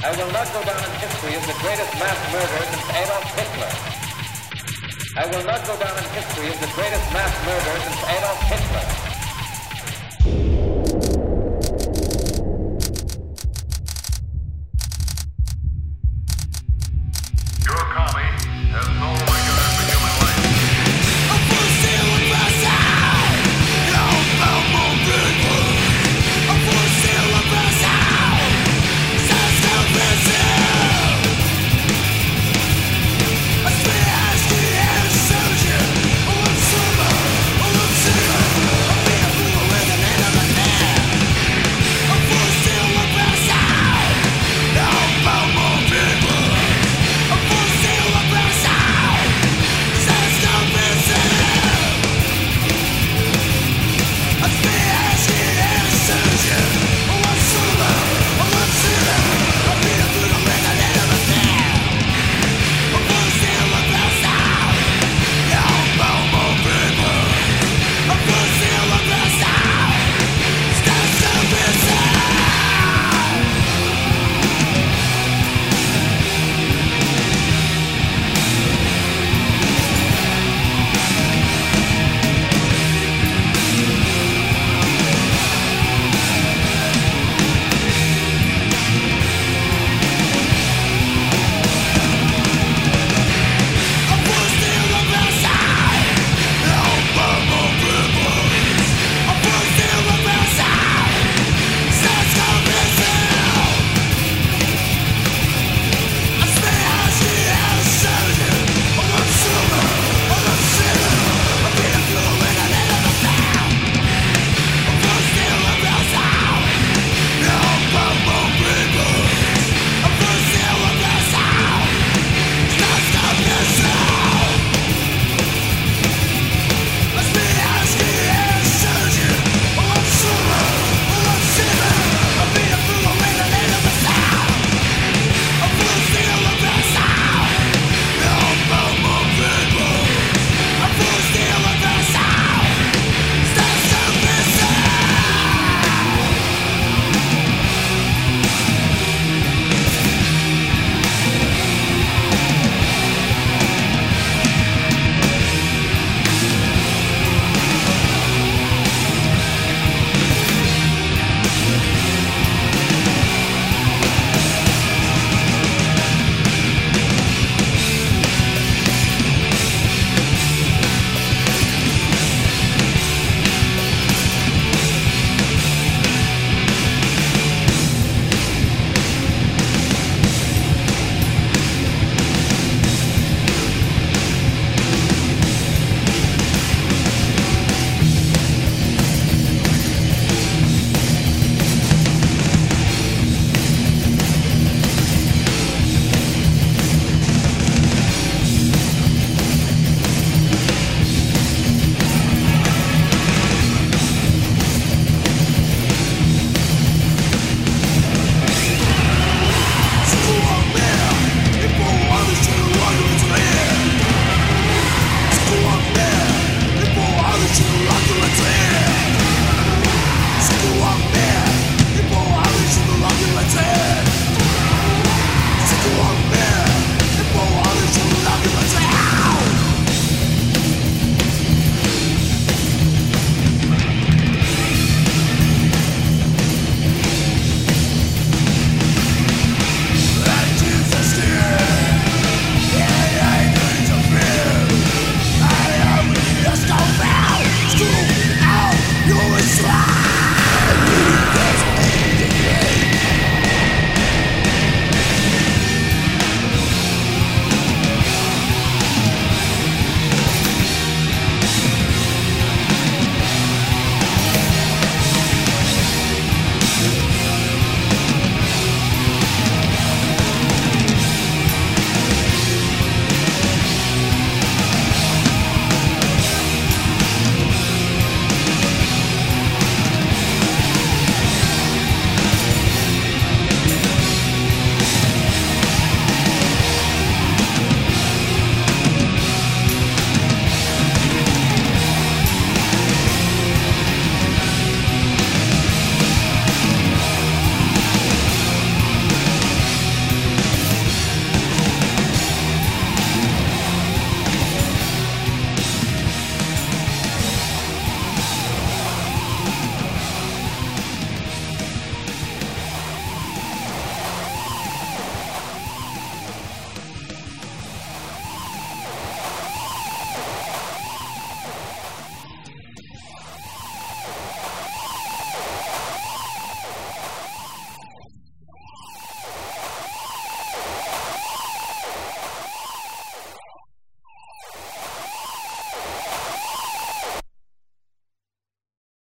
I will not go down in history as the greatest mass murderer since Adolf Hitler. I will not go down in history as the greatest mass murderer since Adolf Hitler.